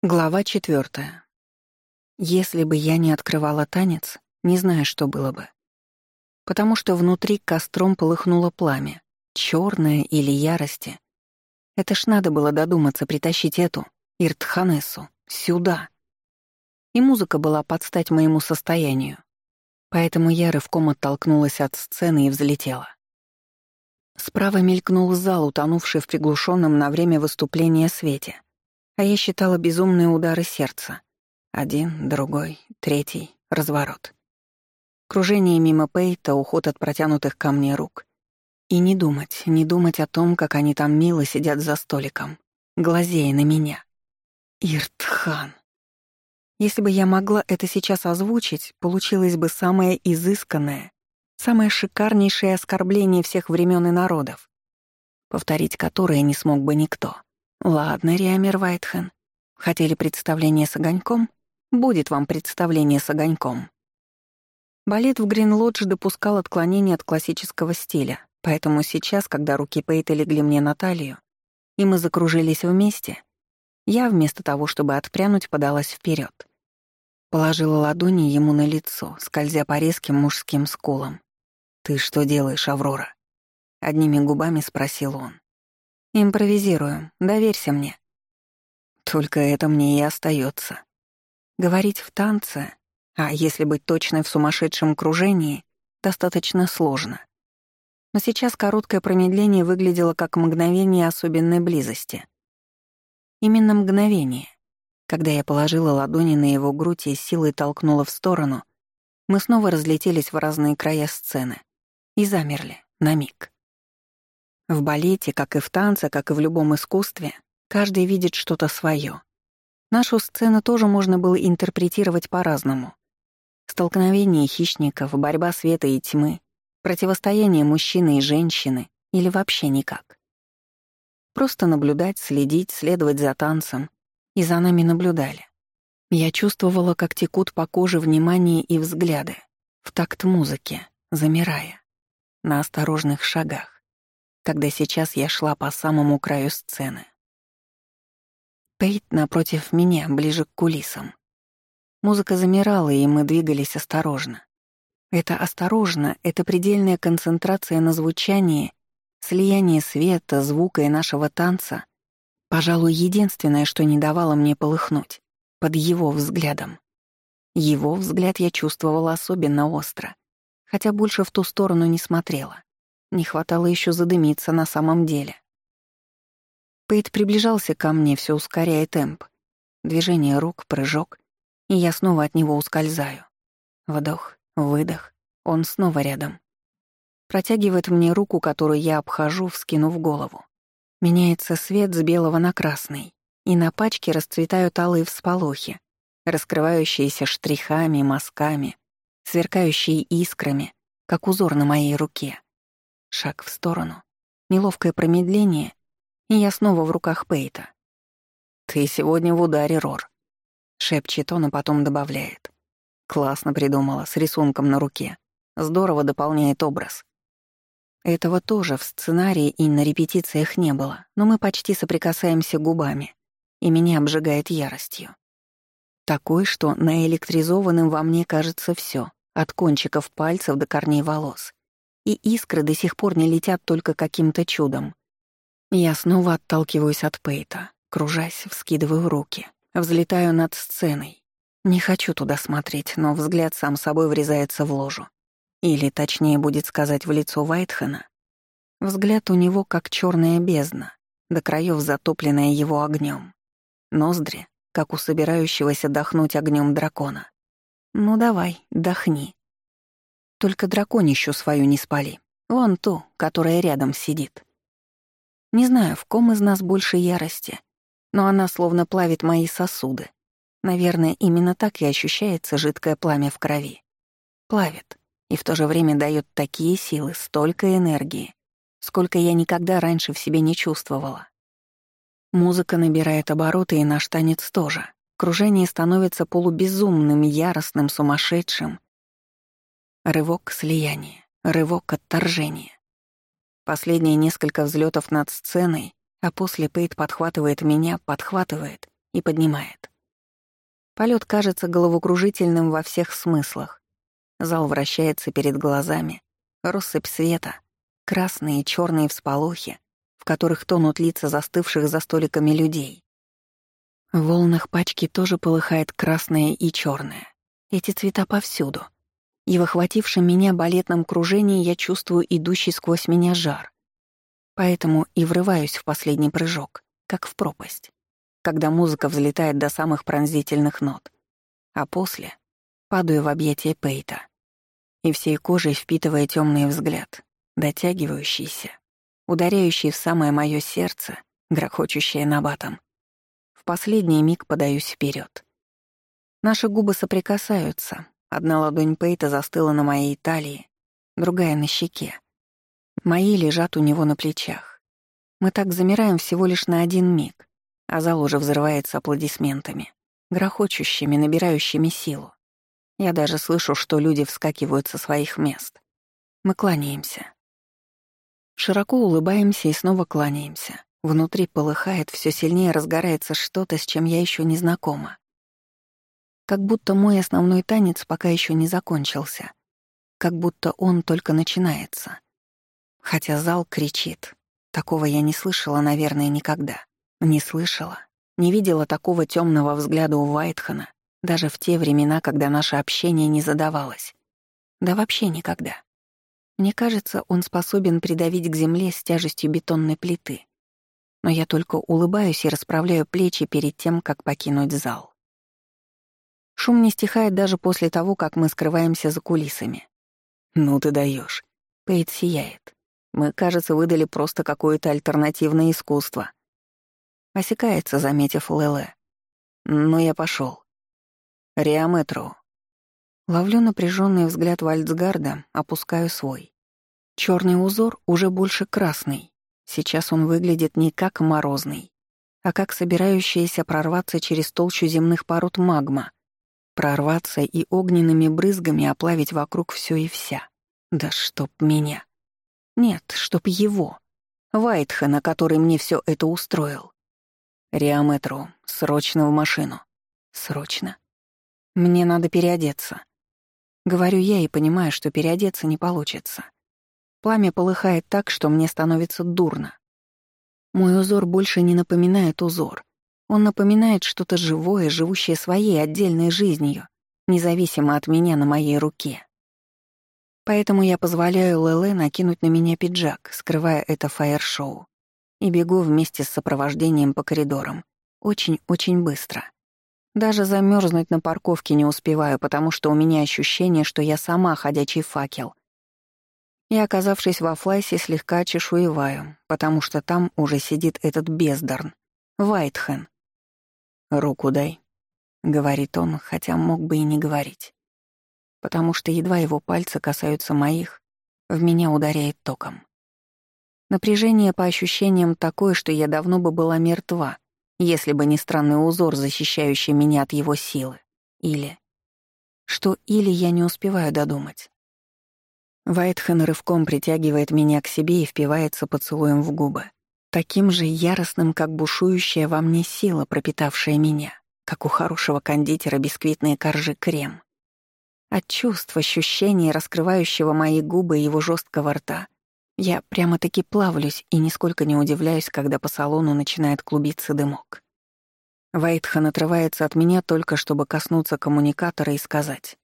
Глава четвертая. Если бы я не открывала танец, не знаю, что было бы. Потому что внутри костром полыхнуло пламя, черное или ярости. Это ж надо было додуматься притащить эту, Иртханессу, сюда. И музыка была под стать моему состоянию. Поэтому я рывком оттолкнулась от сцены и взлетела. Справа мелькнул зал, утонувший в приглушенном на время выступления свете — а я считала безумные удары сердца. Один, другой, третий, разворот. Кружение мимо Пейта, уход от протянутых ко мне рук. И не думать, не думать о том, как они там мило сидят за столиком, глазея на меня. Иртхан. Если бы я могла это сейчас озвучить, получилось бы самое изысканное, самое шикарнейшее оскорбление всех времен и народов, повторить которое не смог бы никто. «Ладно, Риамер Вайтхен. Хотели представление с огоньком? Будет вам представление с огоньком». Балет в Гринлодж допускал отклонение от классического стиля, поэтому сейчас, когда руки Пейта легли мне на талию, и мы закружились вместе, я вместо того, чтобы отпрянуть, подалась вперед. Положила ладони ему на лицо, скользя по резким мужским скулам. «Ты что делаешь, Аврора?» Одними губами спросил он. Импровизирую, доверься мне. Только это мне и остается. Говорить в танце, а если быть точной в сумасшедшем кружении, достаточно сложно. Но сейчас короткое промедление выглядело как мгновение особенной близости. Именно мгновение. Когда я положила ладони на его грудь и силой толкнула в сторону, мы снова разлетелись в разные края сцены и замерли на миг. В балете, как и в танце, как и в любом искусстве, каждый видит что-то свое. Нашу сцену тоже можно было интерпретировать по-разному. Столкновение хищников, борьба света и тьмы, противостояние мужчины и женщины или вообще никак. Просто наблюдать, следить, следовать за танцем. И за нами наблюдали. Я чувствовала, как текут по коже внимание и взгляды, в такт музыки, замирая, на осторожных шагах когда сейчас я шла по самому краю сцены. Пейт напротив меня, ближе к кулисам. Музыка замирала, и мы двигались осторожно. Это осторожно, это предельная концентрация на звучании, слияние света, звука и нашего танца, пожалуй, единственное, что не давало мне полыхнуть, под его взглядом. Его взгляд я чувствовала особенно остро, хотя больше в ту сторону не смотрела. Не хватало еще задымиться на самом деле. Пейт приближался ко мне, все ускоряя темп. Движение рук, прыжок, и я снова от него ускользаю. Вдох, выдох, он снова рядом. Протягивает мне руку, которую я обхожу, вскинув голову. Меняется свет с белого на красный, и на пачке расцветают алые всполохи, раскрывающиеся штрихами, мазками, сверкающие искрами, как узор на моей руке. Шаг в сторону. Неловкое промедление, и я снова в руках Пейта. «Ты сегодня в ударе, Рор», — шепчет он, а потом добавляет. «Классно придумала, с рисунком на руке. Здорово дополняет образ». Этого тоже в сценарии и на репетициях не было, но мы почти соприкасаемся губами, и меня обжигает яростью. Такой, что наэлектризованным во мне кажется все, от кончиков пальцев до корней волос и искры до сих пор не летят только каким-то чудом. Я снова отталкиваюсь от Пейта, кружась, вскидываю руки, взлетаю над сценой. Не хочу туда смотреть, но взгляд сам собой врезается в ложу. Или, точнее, будет сказать в лицо Вайтхена. Взгляд у него как черная бездна, до краев затопленная его огнем. Ноздри, как у собирающегося дохнуть огнем дракона. Ну давай, дохни. Только драконищу свою не спали. Вон ту, которая рядом сидит. Не знаю, в ком из нас больше ярости, но она словно плавит мои сосуды. Наверное, именно так и ощущается жидкое пламя в крови. Плавит, и в то же время дает такие силы, столько энергии, сколько я никогда раньше в себе не чувствовала. Музыка набирает обороты, и наш танец тоже. Кружение становится полубезумным, яростным, сумасшедшим, Рывок слияния, рывок отторжения. Последние несколько взлетов над сценой, а после Пейт подхватывает меня, подхватывает и поднимает. Полет кажется головокружительным во всех смыслах. Зал вращается перед глазами. Россыпь света, красные и черные всполохи, в которых тонут лица застывших за столиками людей. В волнах пачки тоже полыхает красное и черное. Эти цвета повсюду. И в охватившем меня балетном кружении я чувствую идущий сквозь меня жар. Поэтому и врываюсь в последний прыжок, как в пропасть когда музыка взлетает до самых пронзительных нот, а после падаю в объятия Пейта и всей кожей впитывая темный взгляд, дотягивающийся, ударяющий в самое мое сердце, грохочущее набатом. В последний миг подаюсь вперед. Наши губы соприкасаются. Одна ладонь Пейта застыла на моей талии, другая — на щеке. Мои лежат у него на плечах. Мы так замираем всего лишь на один миг, а зал уже взрывается аплодисментами, грохочущими, набирающими силу. Я даже слышу, что люди вскакивают со своих мест. Мы кланяемся. Широко улыбаемся и снова кланяемся. Внутри полыхает, все сильнее разгорается что-то, с чем я еще не знакома. Как будто мой основной танец пока еще не закончился. Как будто он только начинается. Хотя зал кричит. Такого я не слышала, наверное, никогда. Не слышала, не видела такого темного взгляда у Вайтхана, даже в те времена, когда наше общение не задавалось. Да вообще никогда. Мне кажется, он способен придавить к земле с тяжестью бетонной плиты. Но я только улыбаюсь и расправляю плечи перед тем, как покинуть зал. Шум не стихает даже после того, как мы скрываемся за кулисами. «Ну ты даешь. Пейт сияет. Мы, кажется, выдали просто какое-то альтернативное искусство. Осекается, заметив Леле. «Ну, я пошел. Риаметру». Ловлю напряженный взгляд Вальцгарда, опускаю свой. Черный узор уже больше красный. Сейчас он выглядит не как морозный, а как собирающаяся прорваться через толщу земных пород магма. Прорваться и огненными брызгами оплавить вокруг все и вся. Да чтоб меня. Нет, чтоб его. Вайтхена, который мне все это устроил. «Риаметру, срочно в машину». «Срочно. Мне надо переодеться». Говорю я и понимаю, что переодеться не получится. Пламя полыхает так, что мне становится дурно. Мой узор больше не напоминает узор. Он напоминает что-то живое, живущее своей отдельной жизнью, независимо от меня на моей руке. Поэтому я позволяю Леле накинуть на меня пиджак, скрывая это фаер-шоу и бегу вместе с сопровождением по коридорам. Очень-очень быстро. Даже замерзнуть на парковке не успеваю, потому что у меня ощущение, что я сама ходячий факел. И, оказавшись во флайсе, слегка чешуеваю, потому что там уже сидит этот бездарн, Вайтхен. «Руку дай», — говорит он, хотя мог бы и не говорить. Потому что едва его пальцы касаются моих, в меня ударяет током. Напряжение по ощущениям такое, что я давно бы была мертва, если бы не странный узор, защищающий меня от его силы. Или... Что или я не успеваю додумать. Вайтхен рывком притягивает меня к себе и впивается поцелуем в губы. Таким же яростным, как бушующая во мне сила, пропитавшая меня, как у хорошего кондитера бисквитные коржи крем. От чувств, ощущений, раскрывающего мои губы и его жесткого рта — я прямо-таки плавлюсь и нисколько не удивляюсь, когда по салону начинает клубиться дымок. Вайтхан отрывается от меня только, чтобы коснуться коммуникатора и сказать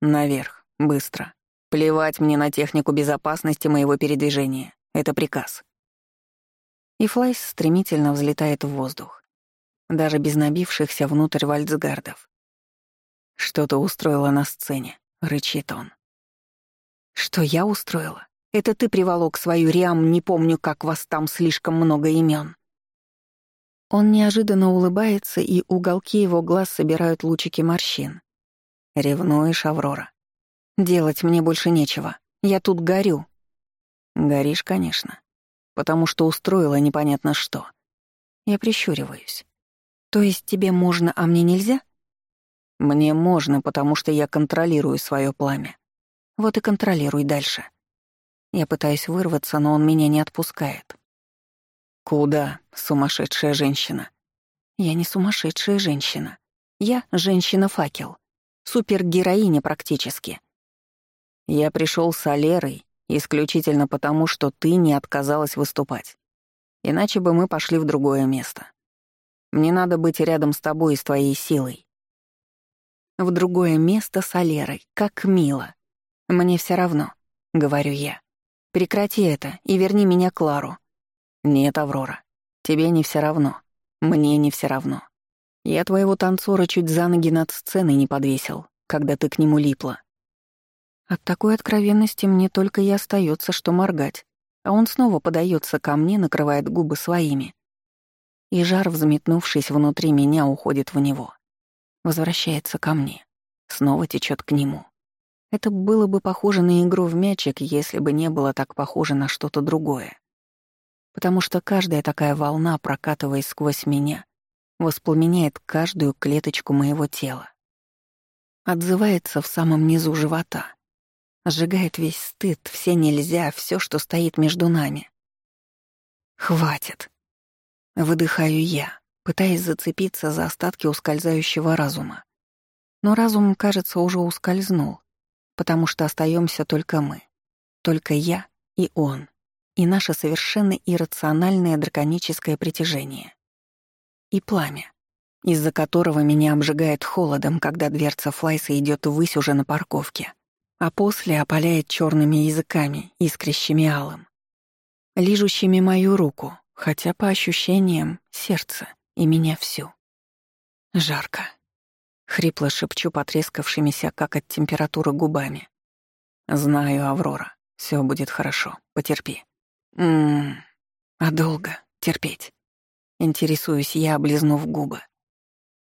«Наверх, быстро. Плевать мне на технику безопасности моего передвижения. Это приказ». И Флайс стремительно взлетает в воздух, даже без набившихся внутрь вальцгардов. «Что-то устроила на сцене», — рычит он. «Что я устроила? Это ты приволок свою Риам, не помню, как вас там слишком много имен. Он неожиданно улыбается, и уголки его глаз собирают лучики морщин. Ревнуешь, Аврора. Делать мне больше нечего. Я тут горю. Горишь, конечно. Потому что устроила непонятно что. Я прищуриваюсь. То есть тебе можно, а мне нельзя? Мне можно, потому что я контролирую свое пламя. Вот и контролируй дальше. Я пытаюсь вырваться, но он меня не отпускает. «Куда, сумасшедшая женщина?» «Я не сумасшедшая женщина. Я — женщина-факел. Супергероиня практически. Я пришел с Алерой исключительно потому, что ты не отказалась выступать. Иначе бы мы пошли в другое место. Мне надо быть рядом с тобой и с твоей силой. В другое место с Алерой, как мило. Мне все равно, — говорю я. Прекрати это и верни меня Клару. Нет, Аврора, тебе не все равно. Мне не все равно. Я твоего танцора чуть за ноги над сценой не подвесил, когда ты к нему липла. От такой откровенности мне только и остается, что моргать, а он снова подается ко мне, накрывает губы своими. И жар, взметнувшись внутри меня, уходит в него. Возвращается ко мне. Снова течет к нему. Это было бы похоже на игру в мячик, если бы не было так похоже на что-то другое. Потому что каждая такая волна, прокатываясь сквозь меня, воспламеняет каждую клеточку моего тела. Отзывается в самом низу живота. Сжигает весь стыд, все нельзя, все, что стоит между нами. Хватит. Выдыхаю я, пытаясь зацепиться за остатки ускользающего разума. Но разум, кажется, уже ускользнул, потому что остаемся только мы. Только я и он. И наше совершенно иррациональное драконическое притяжение. И пламя, из-за которого меня обжигает холодом, когда дверца Флайса идет ввысь уже на парковке, а после опаляет черными языками, искрящими алым, лижущими мою руку, хотя по ощущениям сердце и меня всю. Жарко. Хрипло шепчу потрескавшимися, как от температуры, губами. «Знаю, Аврора, все будет хорошо, потерпи». «Ммм, а долго терпеть?» Интересуюсь я, облизнув губы.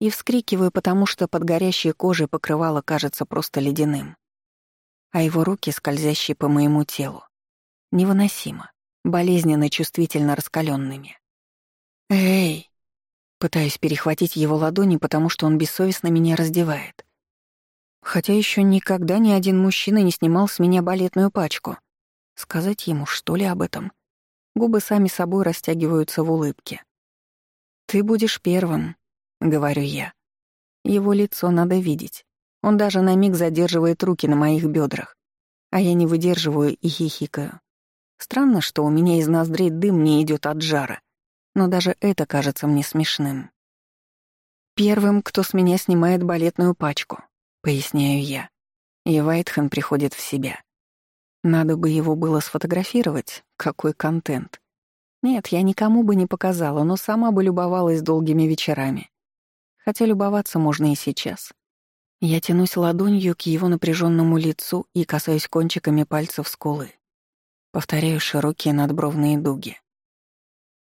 И вскрикиваю, потому что под горящей кожей покрывало кажется просто ледяным. А его руки, скользящие по моему телу, невыносимо, болезненно чувствительно раскаленными. «Эй!» Пытаюсь перехватить его ладони, потому что он бессовестно меня раздевает. Хотя еще никогда ни один мужчина не снимал с меня балетную пачку. Сказать ему, что ли, об этом? Губы сами собой растягиваются в улыбке. «Ты будешь первым», — говорю я. Его лицо надо видеть. Он даже на миг задерживает руки на моих бедрах, а я не выдерживаю и хихикаю. Странно, что у меня из ноздрей дым не идет от жара но даже это кажется мне смешным. «Первым, кто с меня снимает балетную пачку», — поясняю я. И Вайтхен приходит в себя. Надо бы его было сфотографировать, какой контент. Нет, я никому бы не показала, но сама бы любовалась долгими вечерами. Хотя любоваться можно и сейчас. Я тянусь ладонью к его напряженному лицу и касаюсь кончиками пальцев скулы. Повторяю широкие надбровные дуги.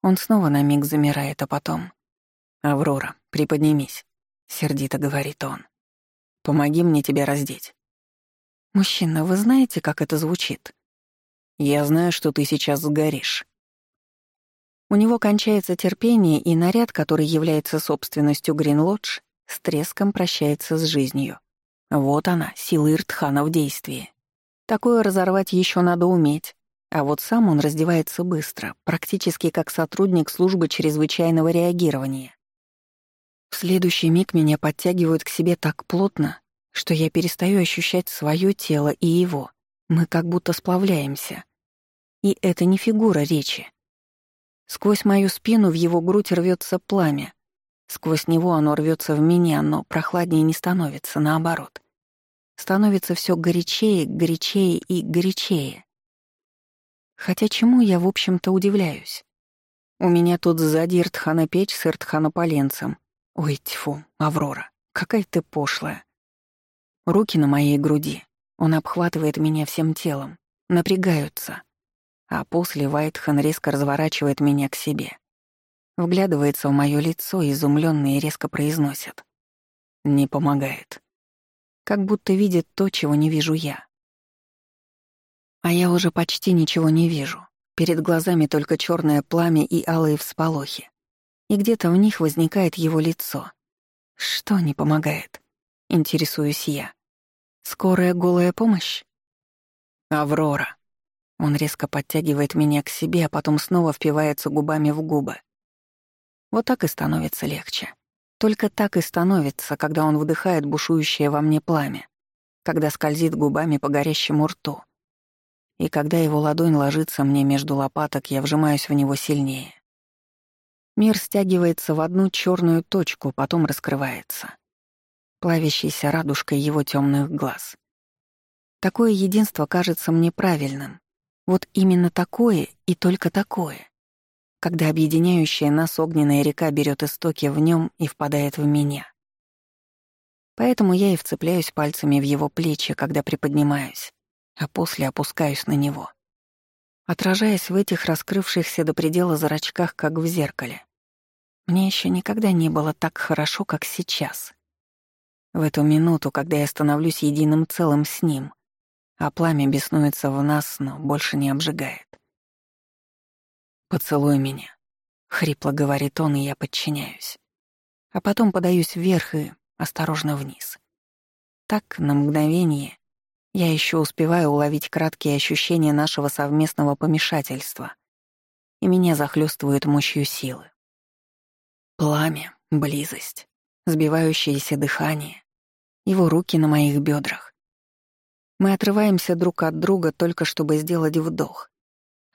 Он снова на миг замирает, а потом... «Аврора, приподнимись», — сердито говорит он. «Помоги мне тебя раздеть». «Мужчина, вы знаете, как это звучит?» «Я знаю, что ты сейчас сгоришь». У него кончается терпение, и наряд, который является собственностью Гринлодж, с треском прощается с жизнью. Вот она, сила Иртхана в действии. Такое разорвать еще надо уметь. А вот сам он раздевается быстро, практически как сотрудник службы чрезвычайного реагирования. В следующий миг меня подтягивают к себе так плотно, что я перестаю ощущать свое тело и его. Мы как будто сплавляемся. И это не фигура речи. Сквозь мою спину в его грудь рвется пламя. Сквозь него оно рвется в меня, но прохладнее не становится, наоборот. Становится все горячее, горячее и горячее. Хотя чему я, в общем-то, удивляюсь? У меня тут сзади Иртхана печь с Иртханополенцем. Ой, тьфу, Аврора, какая ты пошлая. Руки на моей груди. Он обхватывает меня всем телом. Напрягаются. А после Вайтхан резко разворачивает меня к себе. Вглядывается в мое лицо, изумленно и резко произносит. Не помогает. Как будто видит то, чего не вижу я. А я уже почти ничего не вижу. Перед глазами только черное пламя и алые всполохи. И где-то в них возникает его лицо. Что не помогает? Интересуюсь я. Скорая голая помощь? Аврора. Он резко подтягивает меня к себе, а потом снова впивается губами в губы. Вот так и становится легче. Только так и становится, когда он вдыхает бушующее во мне пламя, когда скользит губами по горящему рту. И когда его ладонь ложится мне между лопаток, я вжимаюсь в него сильнее. Мир стягивается в одну черную точку, потом раскрывается. Плавящейся радужкой его темных глаз. Такое единство кажется мне правильным. Вот именно такое и только такое когда объединяющая нас огненная река берет истоки в нем и впадает в меня. Поэтому я и вцепляюсь пальцами в его плечи, когда приподнимаюсь, а после опускаюсь на него. Отражаясь в этих раскрывшихся до предела зрачках, как в зеркале. Мне еще никогда не было так хорошо, как сейчас. В эту минуту, когда я становлюсь единым целым с ним, а пламя беснуется в нас, но больше не обжигает. «Поцелуй меня», — хрипло говорит он, и я подчиняюсь. А потом подаюсь вверх и осторожно вниз. Так, на мгновение, я еще успеваю уловить краткие ощущения нашего совместного помешательства, и меня захлестывает мощью силы. Пламя, близость, сбивающееся дыхание, его руки на моих бедрах. Мы отрываемся друг от друга только чтобы сделать вдох,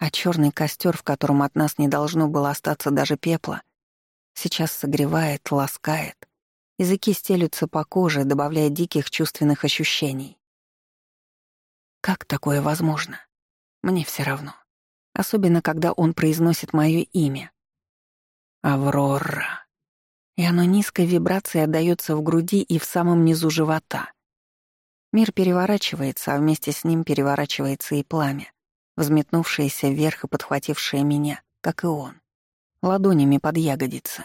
а черный костер, в котором от нас не должно было остаться даже пепла, сейчас согревает, ласкает. Языки стелются по коже, добавляя диких чувственных ощущений. Как такое возможно? Мне все равно. Особенно, когда он произносит мое имя. Аврора. И оно низкой вибрацией отдаётся в груди и в самом низу живота. Мир переворачивается, а вместе с ним переворачивается и пламя взметнувшаяся вверх и подхватившая меня, как и он, ладонями под ягодицы.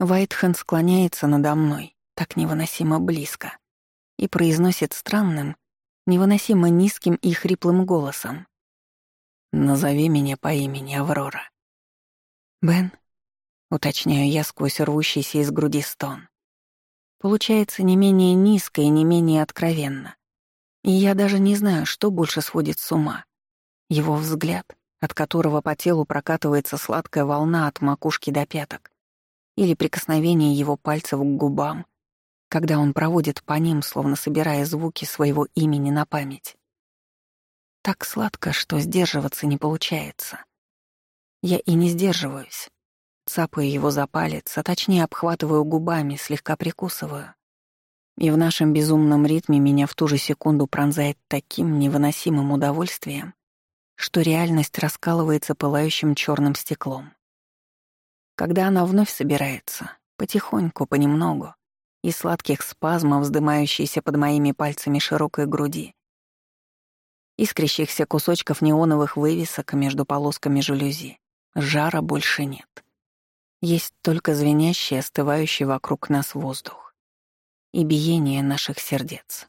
Вайтхен склоняется надо мной, так невыносимо близко, и произносит странным, невыносимо низким и хриплым голосом. «Назови меня по имени Аврора». «Бен?» — уточняю я сквозь рвущийся из груди стон. Получается не менее низко и не менее откровенно. И я даже не знаю, что больше сводит с ума. Его взгляд, от которого по телу прокатывается сладкая волна от макушки до пяток, или прикосновение его пальцев к губам, когда он проводит по ним, словно собирая звуки своего имени на память. Так сладко, что сдерживаться не получается. Я и не сдерживаюсь. Цапаю его за палец, а точнее обхватываю губами, слегка прикусываю. И в нашем безумном ритме меня в ту же секунду пронзает таким невыносимым удовольствием, что реальность раскалывается пылающим черным стеклом. Когда она вновь собирается, потихоньку, понемногу, из сладких спазмов, вздымающейся под моими пальцами широкой груди, искрящихся кусочков неоновых вывесок между полосками жалюзи, жара больше нет. Есть только звенящий, остывающий вокруг нас воздух и биение наших сердец.